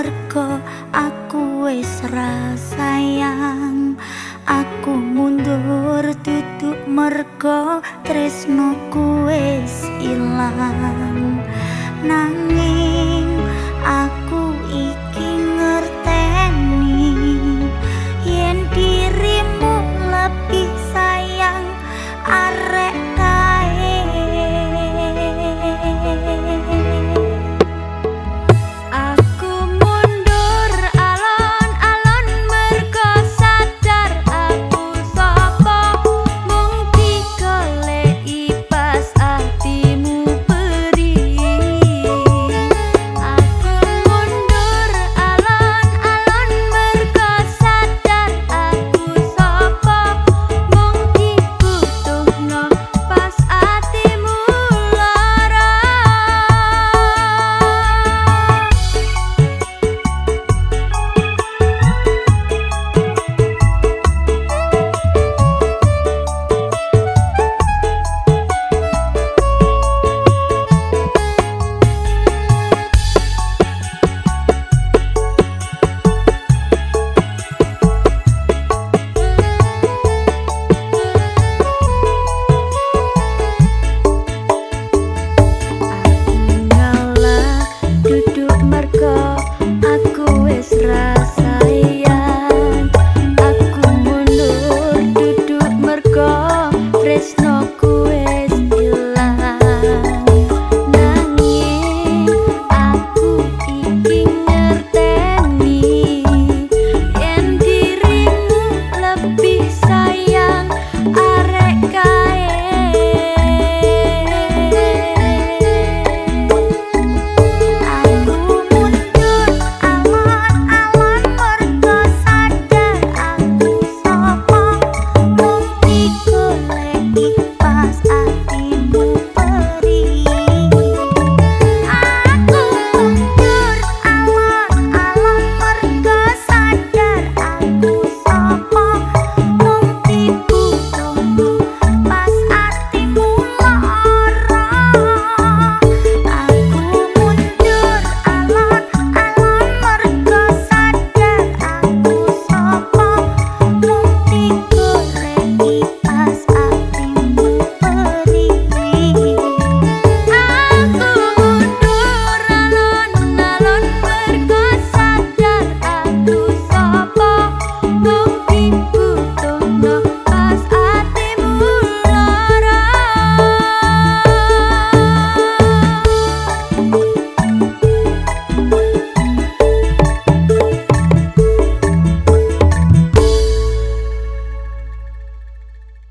mergo aku wis sayang aku mundur duduk mergo tresnoku wis ilang. Nanging aku It's not